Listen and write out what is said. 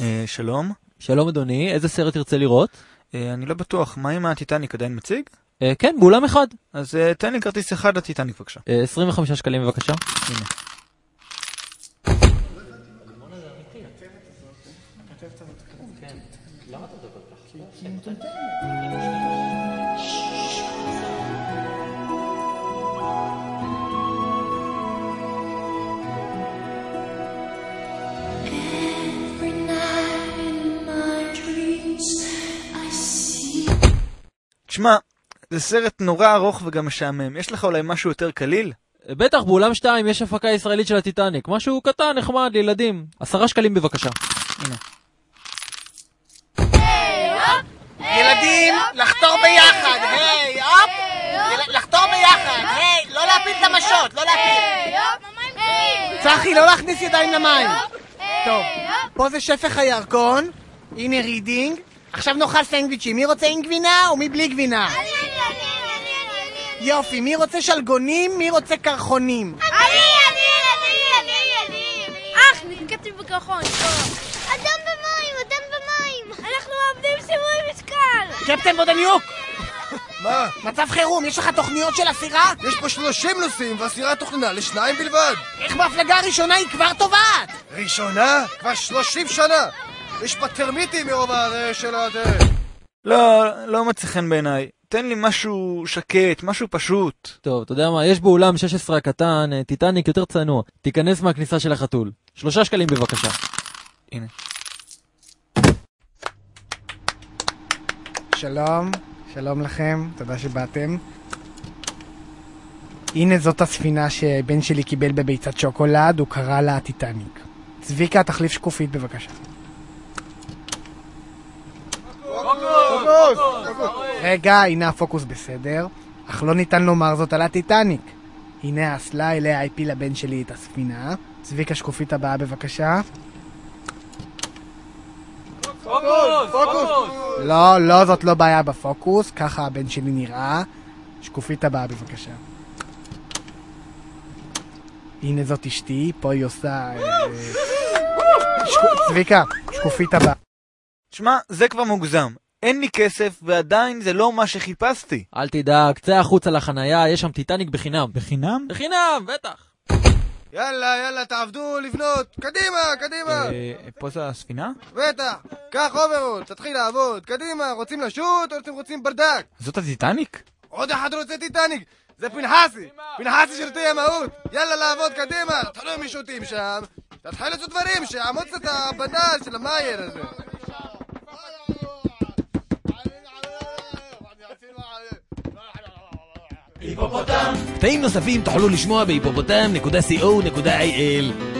אה, שלום. שלום אדוני, איזה סרט תרצה לראות? אה, אני לא בטוח, מה אם הטיטניק עדיין מציג? אה, כן, באולם אחד. אז תן לי כרטיס אחד לטיטניק בבקשה. אה, 25 שקלים בבקשה. הנה. Every תשמע, זה סרט נורא ארוך וגם משעמם. יש לך אולי משהו יותר קליל? בטח, באולם 2 יש הפקה ישראלית של הטיטניק. משהו קטן, נחמד, לילדים. עשרה שקלים בבקשה. הנה. ילדים, לחתור ביחד, היי, הופ! לחתור ביחד, היי, לא להפיל את המשות, לא להפיל. צחי, לא להכניס ידיים למים. טוב, פה זה שפך הירקון, הנה רידינג. עכשיו נאכל סנדוויצ'ים, מי רוצה עם גבינה ומי בלי גבינה? יופי, מי רוצה שלגונים, מי רוצה קרחונים? אח, נתקעתי בקרחון. אדם במים, אדם במים. אנחנו מאבדים שיווי משקל. קפטן בודניוק, מה? מצב חירום, יש לך תוכניות של הסירה? יש פה 30 נוסעים והסירה תוכננה לשניים בלבד. איך בהפלגה הראשונה היא כבר טובעת? ראשונה? כבר 30 שנה! יש בה טרמיטים מרוב ה... של הדרך. לא, לא מצא חן בעיניי. תן לי משהו שקט, משהו פשוט. טוב, אתה יודע מה, יש באולם 16 הקטן, אה, טיטניק יותר צנוע. תיכנס מהכניסה של החתול. שלושה שקלים בבקשה. הנה. שלום, שלום לכם, תודה שבאתם. הנה זאת הספינה שבן שלי קיבל בביצת שוקולד, הוא קרא לה טיטניק. צביקה, תחליף שקופית בבקשה. רגע, הנה הפוקוס בסדר, אך לא ניתן לומר זאת על הטיטניק. הנה האסלה אליה הפיל הבן שלי את הספינה. צביקה, שקופית הבאה בבקשה. לא, לא, זאת לא בעיה בפוקוס, ככה הבן שלי נראה. שקופית הבאה בבקשה. הנה זאת אשתי, פה היא עושה... אה, צביקה, שקופית הבאה. שמע, זה כבר מוגזם. אין לי כסף, ועדיין זה לא מה שחיפשתי. אל תדאג, צא החוצה לחנייה, יש שם טיטניק בחינם. בחינם? בחינם, בטח. יאללה, יאללה, תעבדו לבנות. קדימה, קדימה. אה, פה זה הספינה? בטח. קח אוברול, תתחיל לעבוד. קדימה, רוצים לשוט או אתם רוצים ברדק? זאת הטיטניק? עוד אחד רוצה טיטניק. זה פנחסי. פנחסי שירותי ימאות. יאללה, לעבוד, קדימה. תתחילו עם מישוטים שם. תתחילו לעשות דברים, שיעמוד קצת הבנל של המאייר הזה. קטעים נוספים תוכלו לשמוע בהיפופוטם.co.il